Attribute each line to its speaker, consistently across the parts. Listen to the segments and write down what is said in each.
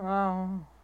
Speaker 1: Oh.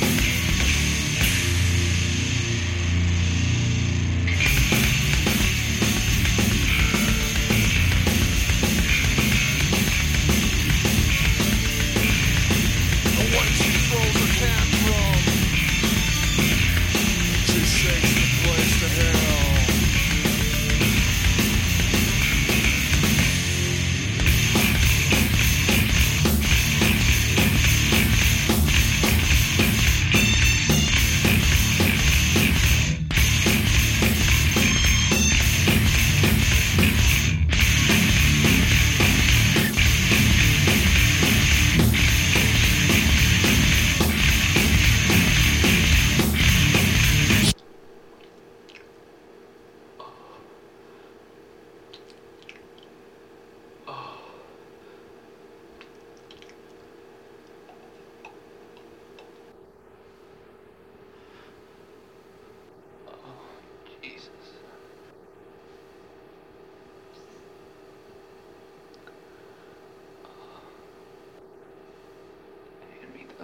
Speaker 2: Jesus.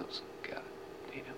Speaker 2: Those goddamn